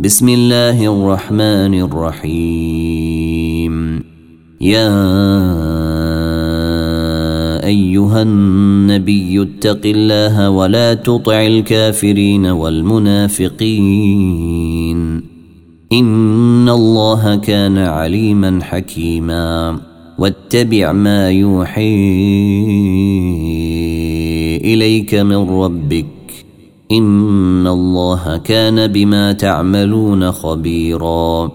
بسم الله الرحمن الرحيم. يا أيها النبي اتق الله ولا تطع الكافرين والمنافقين. إن الله كان عليما حكيما. واتبع ما يوحي إليك من ربك. ان الله كان بما تعملون خبيرا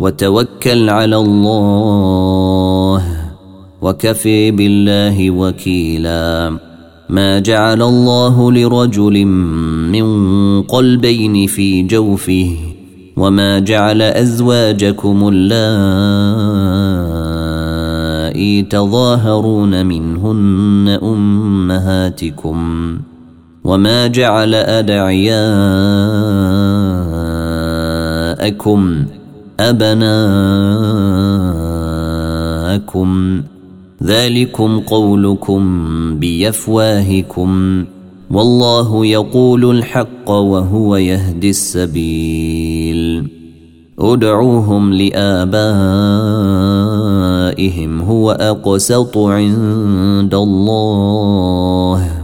وتوكل على الله وكفي بالله وكيلا ما جعل الله لرجل من قلبين في جوفه وما جعل ازواجكم اللائي تظاهرون منهن امهاتكم وما جعل أدعياءكم أبناءكم ذلكم قولكم بيفواهكم والله يقول الحق وهو يهدي السبيل ادعوهم لآبائهم هو أقسط عند الله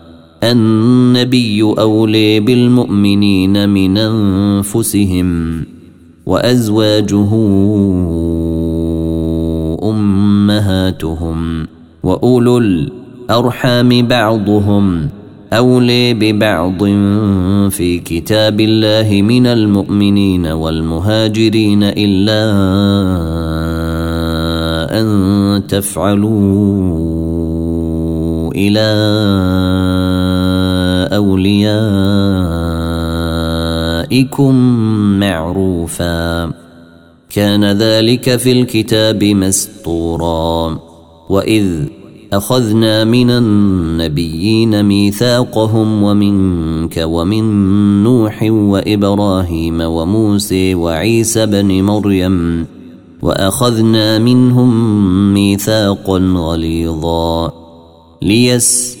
النبي أولي بالمؤمنين من أنفسهم وأزواجه أمهاتهم وأولو الأرحام بعضهم أولي ببعض في كتاب الله من المؤمنين والمهاجرين إلا أن تفعلوا إلى أوليائكم معروفا. كان ذلك في الكتاب مسطورا. وإذ أخذنا من النبيين ميثاقهم ومنك ومن نوح وإبراهيم وموسى وعيسى بن مريم وأخذنا منهم ميثاقا غليظا. ليس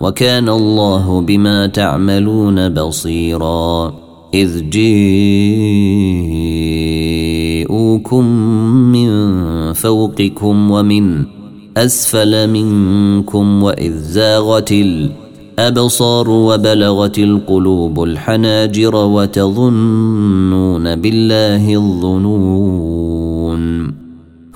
وكان الله بما تعملون بصيرا. إذ جيءوكم من فوقكم ومن أسفل منكم وإذ زاغت الأبصار وبلغت القلوب الحناجر وتظنون بالله الظنون.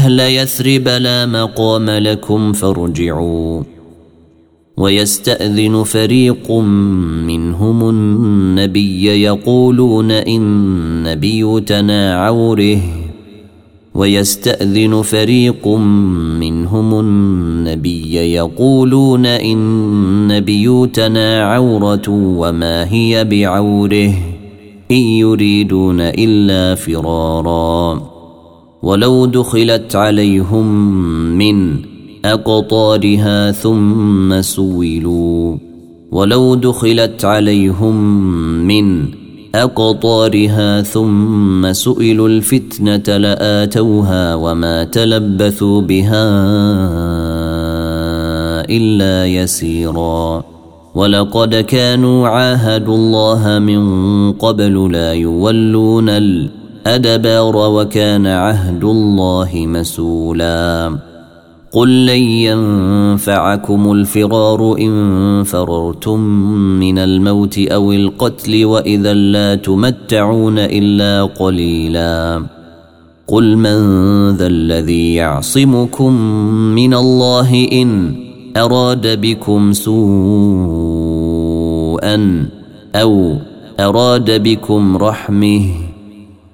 أهل يثرب لا مقام لكم فارجعوا ويستأذن فريق منهم النبي يقولون إن بيوتنا عوره ويستأذن فريق منهم النبي يقولون إن بيوتنا عورة وما هي بعوره إن يريدون إلا فرارا ولو دخلت عليهم من أقطارها ثم سولوا. ولو دخلت عليهم من أقطارها ثم سئلوا الفتنة لآتوها وما تلبثوا بها إلا يسيرا. ولقد كانوا عاهدوا الله من قبل لا يولون الأدبار وكان عهد الله مسؤولا قل لن ينفعكم الفرار إن فررتم من الموت أو القتل وإذا لا تمتعون إلا قليلا. قل من ذا الذي يعصمكم من الله إن أراد بكم سوءا أو أراد بكم رحمه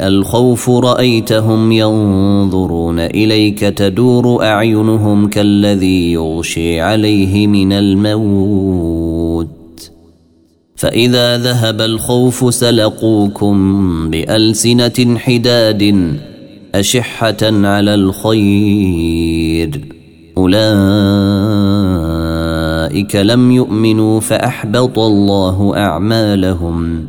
الخوف رأيتهم ينظرون إليك تدور أعينهم كالذي يغشي عليه من الموت. فإذا ذهب الخوف سلقوكم بألسنة حداد أشحة على الخير. أولئك لم يؤمنوا فأحبط الله أعمالهم.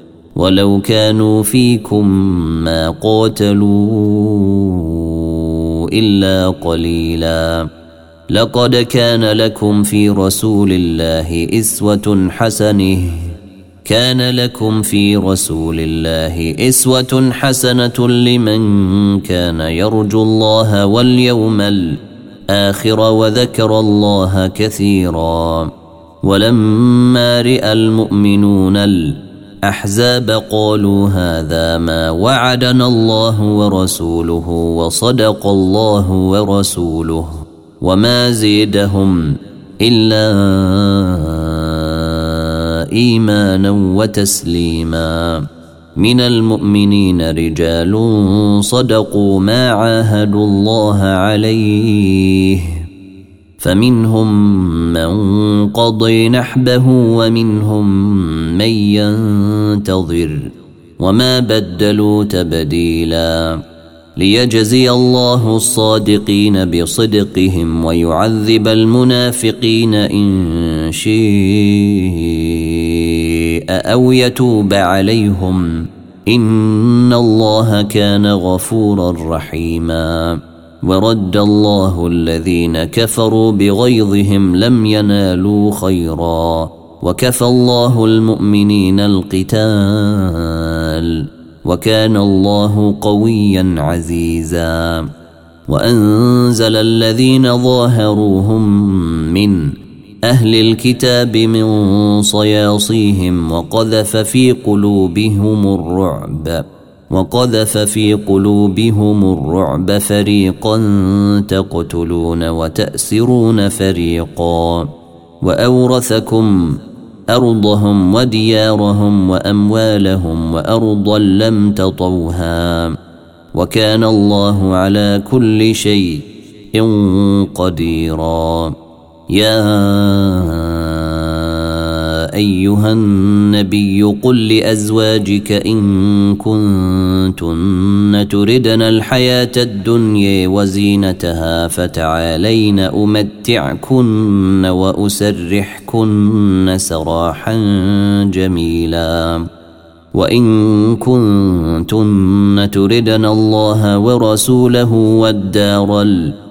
ولو كانوا فيكم ما قاتلوا إلا قليلا. لقد كان لكم في رسول الله إسوة حسنة. كان لكم في رسول الله إسوة حسنة لمن كان يرجو الله واليوم الآخر وذكر الله كثيرا. ولما رأى المؤمنون الأخر احزاب قالوا هذا ما وعدنا الله ورسوله وصدق الله ورسوله وما زيدهم إلا إيمانا وتسليما. من المؤمنين رجال صدقوا ما عاهدوا الله عليه. فمنهم من قضي نحبه ومنهم من ينتظر وما بدلوا تبديلا ليجزي الله الصادقين بصدقهم ويعذب المنافقين إن شيء أو يتوب عليهم إن الله كان غفورا رحيما ورد الله الذين كفروا بغيظهم لم ينالوا خيرا. وكفى الله المؤمنين القتال. وكان الله قويا عزيزا. وأنزل الذين ظاهروهم من أهل الكتاب من صياصيهم وقذف في قلوبهم الرعب. وقذف في قلوبهم الرعب فريقا تقتلون وتأسرون فريقا. وأورثكم أرضهم وديارهم وأموالهم وأرضا لم تطوها. وكان الله على كل شيء قديرا. يا أيها النبي قل لأزواجك إن كنتن تردن الحياة الدنيا وزينتها فتعالين أمتعكن وأسرحكن سراحا جميلا. وإن كنتن تردن الله ورسوله والدار الآخرة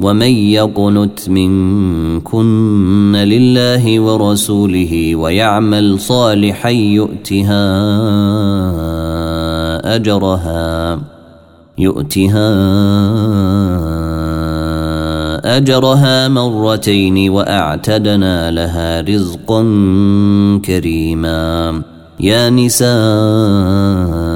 ومن يقنت منكن لله ورسوله ويعمل صالحا يؤتها اجرها يؤتها اجرها مرتين واعتدنا لها رزقا كريما يا نساء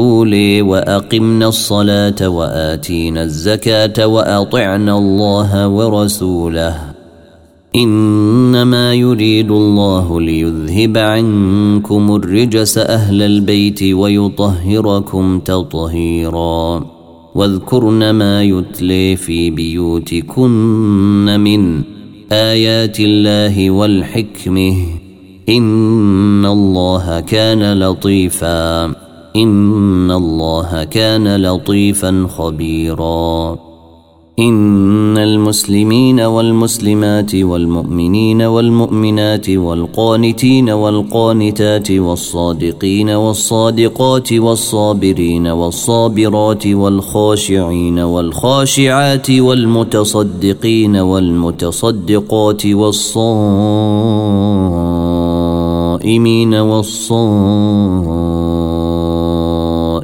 الاولي واقمن الصلاة وآتينا الزكاة واطعن الله ورسوله. إنما يريد الله ليذهب عنكم الرجس أهل البيت ويطهركم تطهيرا. واذكرن ما يتلي في بيوتكن من آيات الله والحكمة. إن الله كان لطيفا. ان الله كان لطيفا خبيرا. إن المسلمين والمسلمات والمؤمنين والمؤمنات والقانتين والقانتات والصادقين والصادقات والصابرين والصابرات والخاشعين والخاشعات والمتصدقين والمتصدقات والصائمين والصائمين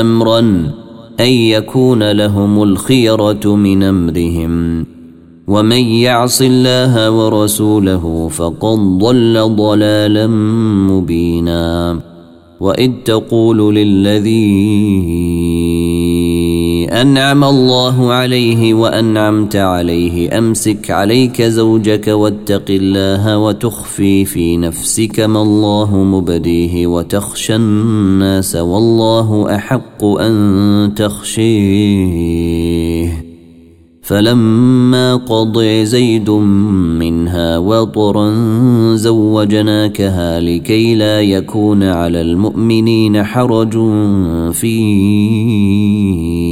امرا أن يكون لهم الخيرة من أمرهم. ومن يعص الله ورسوله فقد ضل ضلالا مبينا. وإذ تقول للذي أنعم الله عليه وأنعمت عليه. أمسك عليك زوجك واتق الله وتخفي في نفسك ما الله مبديه وتخشى الناس والله أحق أن تخشيه. فلما قضي زيد منها وطرا زوجناكها لكي لا يكون على المؤمنين حرج فيه.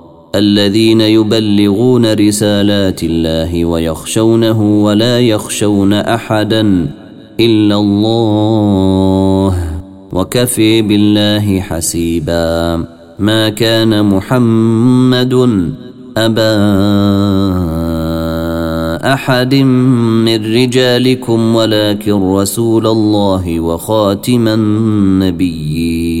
الذين يبلغون رسالات الله ويخشونه ولا يخشون أحدا إلا الله وكفي بالله حسيبا. ما كان محمد أبا أحد من رجالكم ولكن رسول الله وخاتم النبيين.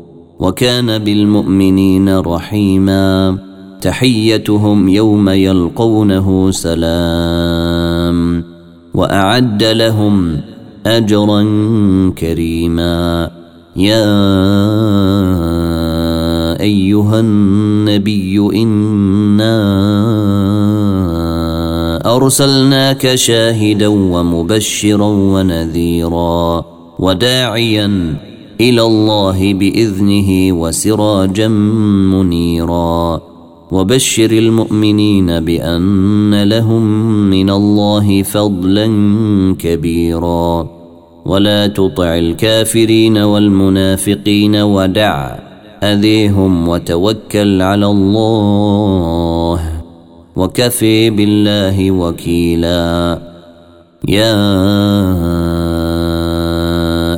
وكان بالمؤمنين رحيما. تحيتهم يوم يلقونه سلام. وأعد لهم أجرا كريما. يا أيها النبي إنا أرسلناك شاهدا ومبشرا ونذيرا. وداعيا إلى الله بإذنه وسراجا منيرا. وبشر المؤمنين بأن لهم من الله فضلا كبيرا. ولا تطع الكافرين والمنافقين ودع أذيهم وتوكل على الله وكفي بالله وكيلا. يا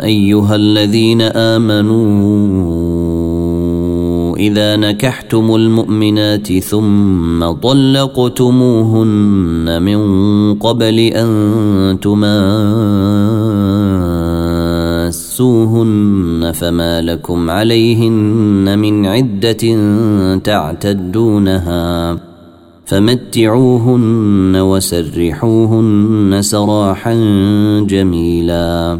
أيها الذين آمنوا إذا نكحتم المؤمنات ثم طلقتموهن من قبل أن تماسوهن فما لكم عليهن من عدة تعتدونها فمتعوهن وسرحوهن سراحا جميلا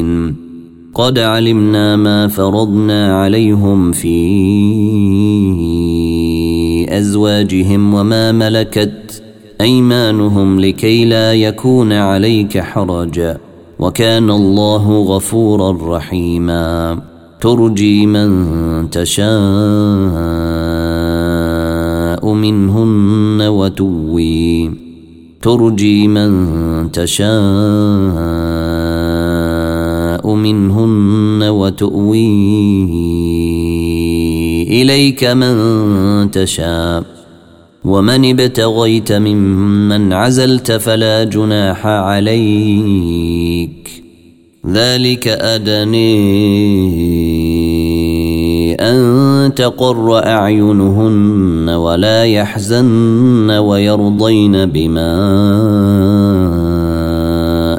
قد علمنا ما فرضنا عليهم في أزواجهم وما ملكت أيمانهم لكي لا يكون عليك حرج وكان الله غفورا رحيما. ترجي من تشاء منهن وتوي. ترجي من تشاء منهن وتؤوي إليك من تشاء. ومن ابتغيت ممن عزلت فلا جناح عليك. ذلك أدني أن تقر أعينهن ولا يحزن ويرضين بما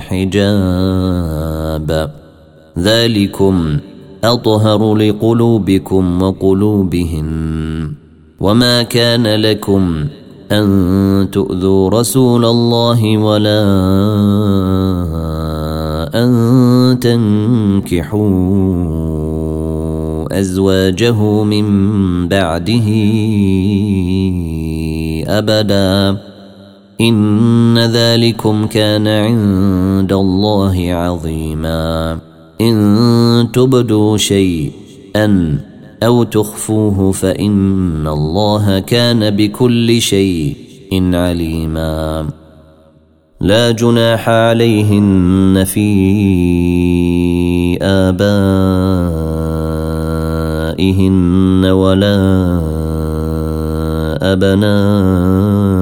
حجاب. ذلكم أطهر لقلوبكم وقلوبهن. وما كان لكم أن تؤذوا رسول الله ولا أن تنكحوا أزواجه من بعده أبدا. إن ذلكم كان عند الله عظيما. إن تبدوا شيئا أو تخفوه فإن الله كان بكل شيء عليما. لا جناح عليهن في آبائهن ولا أبنائهن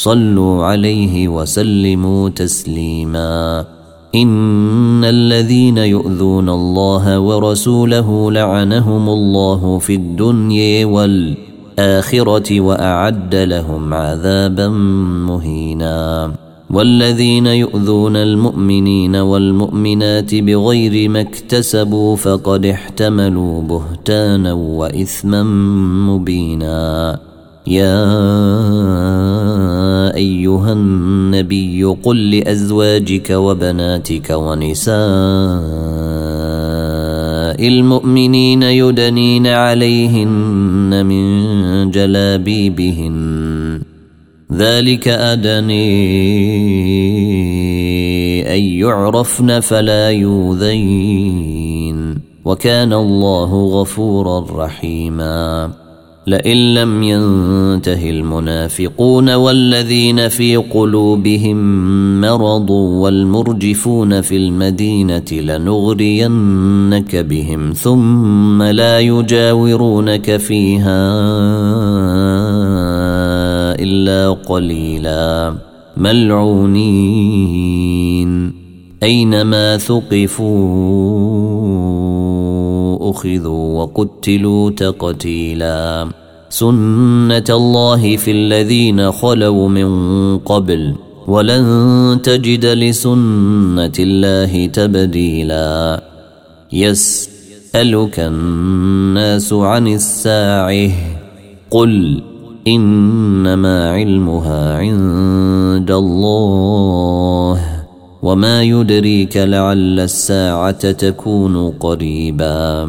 صلوا عليه وسلموا تسليما. إن الذين يؤذون الله ورسوله لعنهم الله في الدنيا والآخرة وأعد لهم عذابا مهينا. والذين يؤذون المؤمنين والمؤمنات بغير ما اكتسبوا فقد احتملوا بهتانا وإثما مبينا. يا أيها النبي قل لأزواجك وبناتك ونساء المؤمنين يدنين عليهن من جلابيبهن. ذلك أدني أن يعرفن فلا يوذين وكان الله غفورا رحيما. لئن لم ينته المنافقون والذين في قلوبهم مرض والمرجفون في المدينة لنغرينك بهم ثم لا يجاورونك فيها إلا قليلا. ملعونين. أينما ثقفوا أخذوا وقتلوا تقتيلا. سنة الله في الذين خلوا من قبل ولن تجد لسنة الله تبديلا يسألك الناس عن الساعة قل انما علمها عند الله وما يدريك لعل الساعة تكون قريبا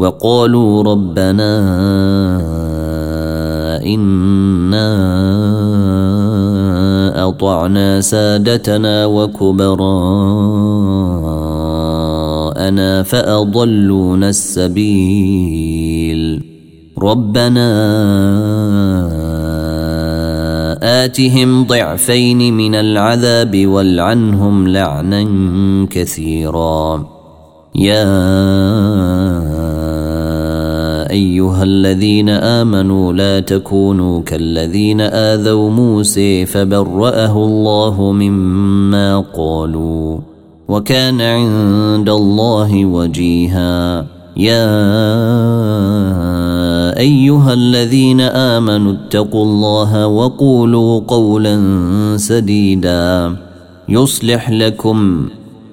وقالوا ربنا إنا أطعنا سادتنا وكبراءنا فأضلونا السبيل. ربنا آتهم ضعفين من العذاب والعنهم لعنا كثيرا. يا أيها الذين آمنوا لا تكونوا كالذين آذوا موسى فبرأه الله مما قالوا وكان عند الله وجيها. يا أيها الذين آمنوا اتقوا الله وقولوا قولا سديدا. يصلح لكم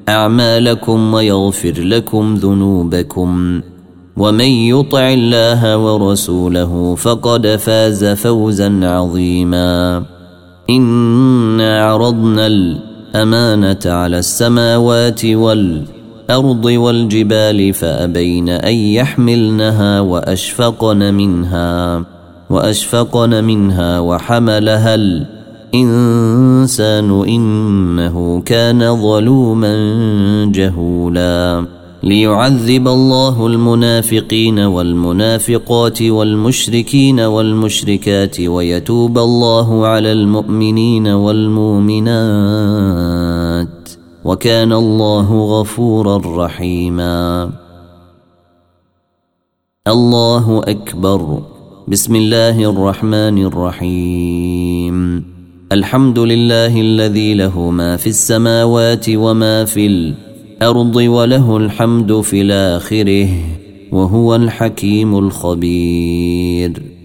أعمالكم ويغفر لكم ذنوبكم. ومن يطع الله ورسوله فقد فاز فوزا عظيما. إنا عرضنا الأمانة على السماوات والأرض والجبال فأبين أن يحملنها وأشفقن منها وأشفقن منها وحملها الإنسان إنه كان ظلوما جهولا. ليعذب الله المنافقين والمنافقات والمشركين والمشركات ويتوب الله على المؤمنين والمؤمنات وكان الله غفورا رحيما. الله أكبر. بسم الله الرحمن الرحيم. الحمد لله الذي له ما في السماوات وما في الأرض وله الحمد في الآخره وهو الحكيم الخبير.